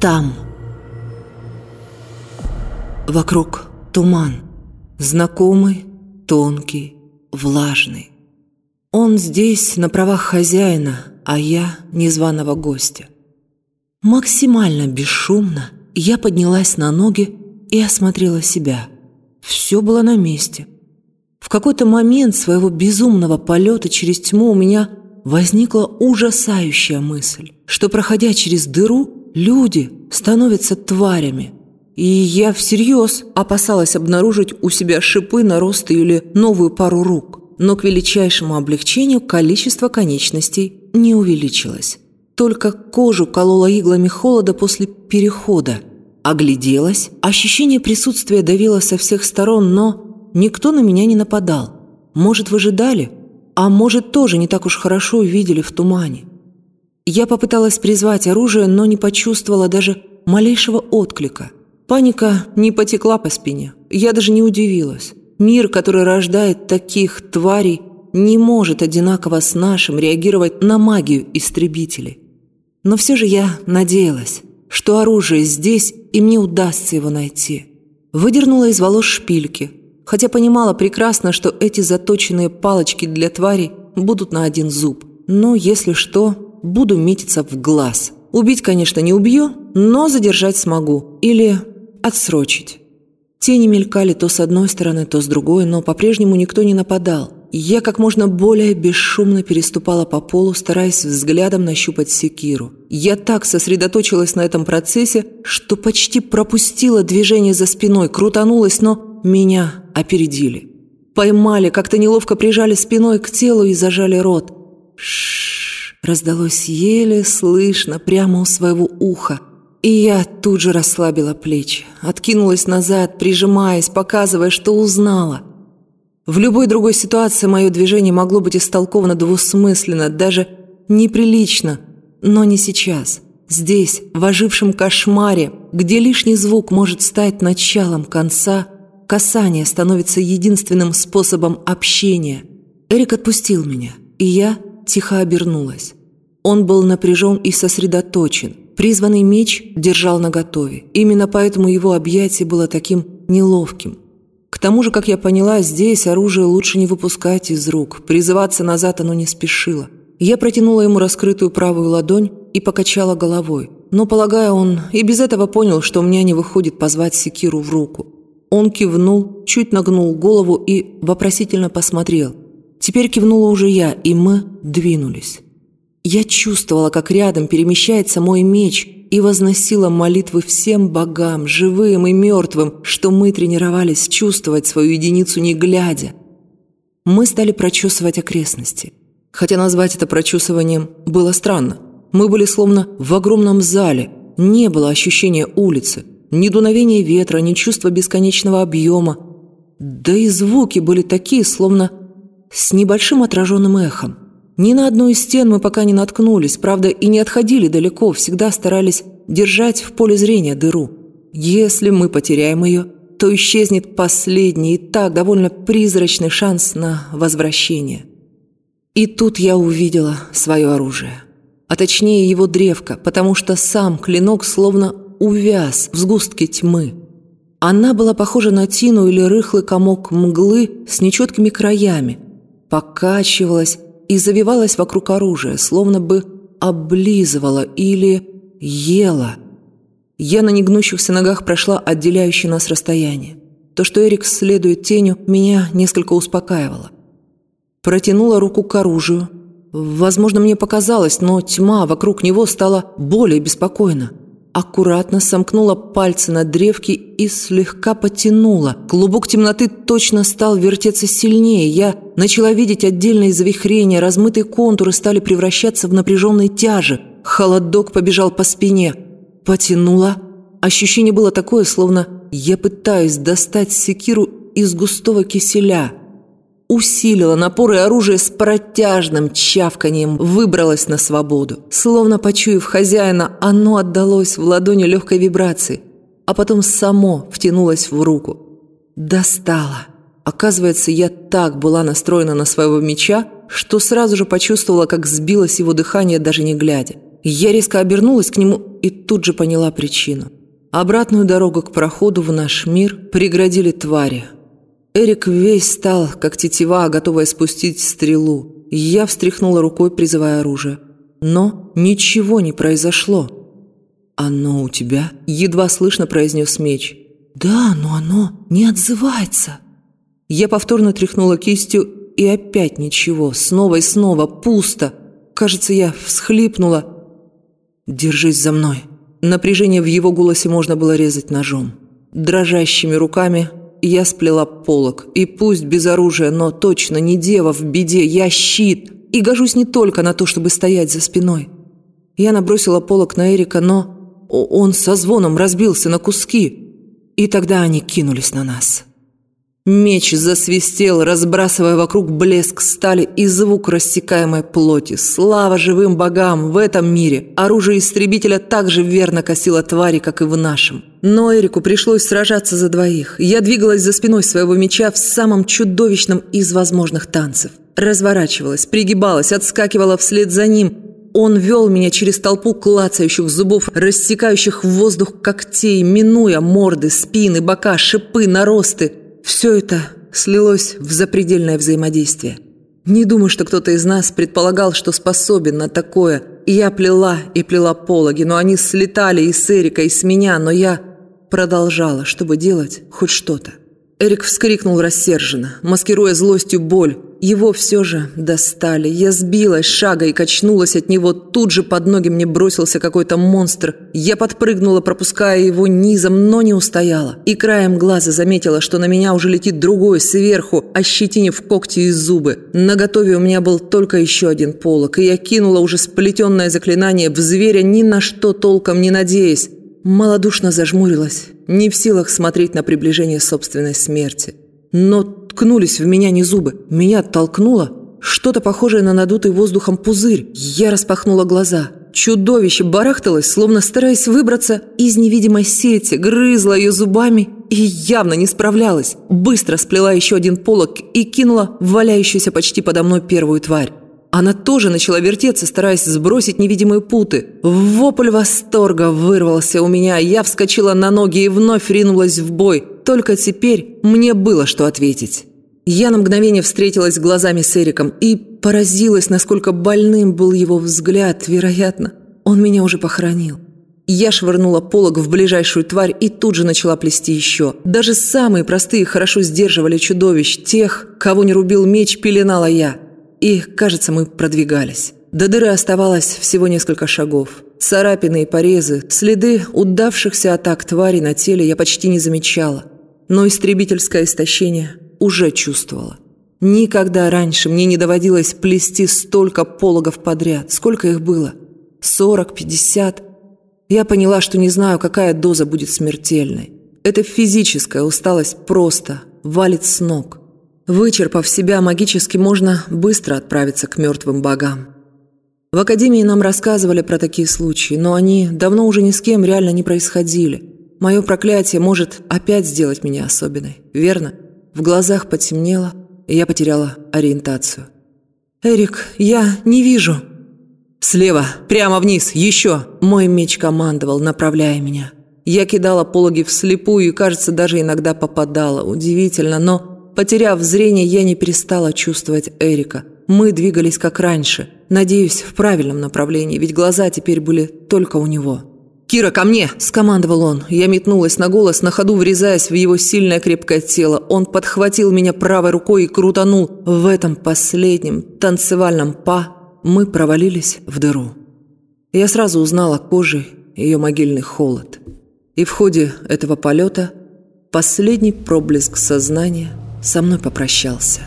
Там. Вокруг туман. Знакомый, тонкий, влажный. Он здесь на правах хозяина, а я незваного гостя. Максимально бесшумно я поднялась на ноги и осмотрела себя. Все было на месте. В какой-то момент своего безумного полета через тьму у меня возникла ужасающая мысль, что, проходя через дыру, люди становятся тварями. И я всерьез опасалась обнаружить у себя шипы, наросты или новую пару рук но к величайшему облегчению количество конечностей не увеличилось. Только кожу колола иглами холода после перехода. Огляделась, ощущение присутствия давило со всех сторон, но никто на меня не нападал. Может, выжидали, а может, тоже не так уж хорошо увидели в тумане. Я попыталась призвать оружие, но не почувствовала даже малейшего отклика. Паника не потекла по спине. Я даже не удивилась. Мир, который рождает таких тварей, не может одинаково с нашим реагировать на магию истребителей. Но все же я надеялась, что оружие здесь, и мне удастся его найти. Выдернула из волос шпильки, хотя понимала прекрасно, что эти заточенные палочки для тварей будут на один зуб. Но, если что, буду метиться в глаз. Убить, конечно, не убью, но задержать смогу. Или отсрочить. Тени мелькали то с одной стороны, то с другой, но по-прежнему никто не нападал. Я как можно более бесшумно переступала по полу, стараясь взглядом нащупать секиру. Я так сосредоточилась на этом процессе, что почти пропустила движение за спиной, крутанулась, но меня опередили. Поймали, как-то неловко прижали спиной к телу и зажали рот. Шш, раздалось еле слышно прямо у своего уха. И я тут же расслабила плечи, откинулась назад, прижимаясь, показывая, что узнала. В любой другой ситуации мое движение могло быть истолковано двусмысленно, даже неприлично, но не сейчас. Здесь, в ожившем кошмаре, где лишний звук может стать началом конца, касание становится единственным способом общения. Эрик отпустил меня, и я тихо обернулась. Он был напряжен и сосредоточен – Призванный меч держал наготове. Именно поэтому его объятие было таким неловким. К тому же, как я поняла, здесь оружие лучше не выпускать из рук. Призываться назад оно не спешило. Я протянула ему раскрытую правую ладонь и покачала головой. Но, полагая, он и без этого понял, что у меня не выходит позвать секиру в руку. Он кивнул, чуть нагнул голову и вопросительно посмотрел. Теперь кивнула уже я, и мы двинулись. Я чувствовала, как рядом перемещается мой меч и возносила молитвы всем богам, живым и мертвым, что мы тренировались чувствовать свою единицу не глядя. Мы стали прочесывать окрестности. Хотя назвать это прочесыванием было странно. Мы были словно в огромном зале, не было ощущения улицы, ни дуновения ветра, ни чувства бесконечного объема. Да и звуки были такие, словно с небольшим отраженным эхом. Ни на одну из стен мы пока не наткнулись, правда, и не отходили далеко, всегда старались держать в поле зрения дыру. Если мы потеряем ее, то исчезнет последний и так довольно призрачный шанс на возвращение. И тут я увидела свое оружие. А точнее его древко, потому что сам клинок словно увяз в сгустке тьмы. Она была похожа на тину или рыхлый комок мглы с нечеткими краями, покачивалась, и завивалась вокруг оружия, словно бы облизывала или ела. Я на негнущихся ногах прошла отделяющее нас расстояние. То, что Эрик следует тенью, меня несколько успокаивало. Протянула руку к оружию. Возможно, мне показалось, но тьма вокруг него стала более беспокойна аккуратно сомкнула пальцы на древке и слегка потянула. Клубок темноты точно стал вертеться сильнее. Я начала видеть отдельные завихрения, размытые контуры стали превращаться в напряженные тяжи. Холодок побежал по спине. Потянула. Ощущение было такое, словно я пытаюсь достать секиру из густого киселя – усилила напор, и оружие с протяжным чавканием выбралось на свободу. Словно почуяв хозяина, оно отдалось в ладони легкой вибрации, а потом само втянулось в руку. Достала. Оказывается, я так была настроена на своего меча, что сразу же почувствовала, как сбилось его дыхание, даже не глядя. Я резко обернулась к нему и тут же поняла причину. Обратную дорогу к проходу в наш мир преградили твари. Эрик весь стал, как тетива, готовая спустить стрелу. Я встряхнула рукой, призывая оружие. Но ничего не произошло. «Оно у тебя?» – едва слышно произнес меч. «Да, но оно не отзывается». Я повторно тряхнула кистью, и опять ничего. Снова и снова. Пусто. Кажется, я всхлипнула. «Держись за мной». Напряжение в его голосе можно было резать ножом. Дрожащими руками я сплела полок. И пусть без оружия, но точно не дева в беде. Я щит. И гожусь не только на то, чтобы стоять за спиной. Я набросила полок на Эрика, но он со звоном разбился на куски. И тогда они кинулись на нас. Меч засвистел, разбрасывая вокруг блеск стали и звук рассекаемой плоти. Слава живым богам! В этом мире оружие истребителя так же верно косило твари, как и в нашем. Но Эрику пришлось сражаться за двоих. Я двигалась за спиной своего меча в самом чудовищном из возможных танцев. Разворачивалась, пригибалась, отскакивала вслед за ним. Он вел меня через толпу клацающих зубов, рассекающих воздух когтей, минуя морды, спины, бока, шипы, наросты – все это слилось в запредельное взаимодействие. Не думаю, что кто-то из нас предполагал, что способен на такое. И я плела и плела пологи, но они слетали и с Эрика, и с меня, но я продолжала, чтобы делать хоть что-то. Эрик вскрикнул рассерженно, маскируя злостью боль. Его все же достали. Я сбилась шага и качнулась от него. Тут же под ноги мне бросился какой-то монстр. Я подпрыгнула, пропуская его низом, но не устояла. И краем глаза заметила, что на меня уже летит другой сверху, ощетинив когти и зубы. На готове у меня был только еще один полок, и я кинула уже сплетенное заклинание в зверя, ни на что толком не надеясь. Малодушно зажмурилась, не в силах смотреть на приближение собственной смерти. Но ткнулись в меня не зубы, меня оттолкнуло что-то похожее на надутый воздухом пузырь. Я распахнула глаза. Чудовище барахталось, словно стараясь выбраться из невидимой сети, грызла ее зубами и явно не справлялась. Быстро сплела еще один полок и кинула валяющуюся почти подо мной первую тварь. Она тоже начала вертеться, стараясь сбросить невидимые путы. Вопль восторга вырвался у меня, я вскочила на ноги и вновь ринулась в бой. Только теперь мне было что ответить. Я на мгновение встретилась глазами с Эриком и поразилась, насколько больным был его взгляд. Вероятно, он меня уже похоронил. Я швырнула полог в ближайшую тварь и тут же начала плести еще. Даже самые простые хорошо сдерживали чудовищ. Тех, кого не рубил меч, пеленала я. И, кажется, мы продвигались. До дыры оставалось всего несколько шагов. Царапины и порезы, следы удавшихся атак твари на теле я почти не замечала. Но истребительское истощение уже чувствовала. Никогда раньше мне не доводилось плести столько пологов подряд. Сколько их было? Сорок, пятьдесят? Я поняла, что не знаю, какая доза будет смертельной. Эта физическая усталость просто валит с ног – Вычерпав себя магически, можно быстро отправиться к мертвым богам. В Академии нам рассказывали про такие случаи, но они давно уже ни с кем реально не происходили. Мое проклятие может опять сделать меня особенной, верно? В глазах потемнело, и я потеряла ориентацию. «Эрик, я не вижу!» «Слева, прямо вниз, еще!» Мой меч командовал, направляя меня. Я кидала пологи вслепую и, кажется, даже иногда попадала. Удивительно, но Потеряв зрение, я не перестала чувствовать Эрика. Мы двигались как раньше. Надеюсь, в правильном направлении, ведь глаза теперь были только у него. «Кира, ко мне!» – скомандовал он. Я метнулась на голос, на ходу врезаясь в его сильное крепкое тело. Он подхватил меня правой рукой и крутанул. В этом последнем танцевальном па мы провалились в дыру. Я сразу узнала кожей ее могильный холод. И в ходе этого полета последний проблеск сознания – со мной попрощался.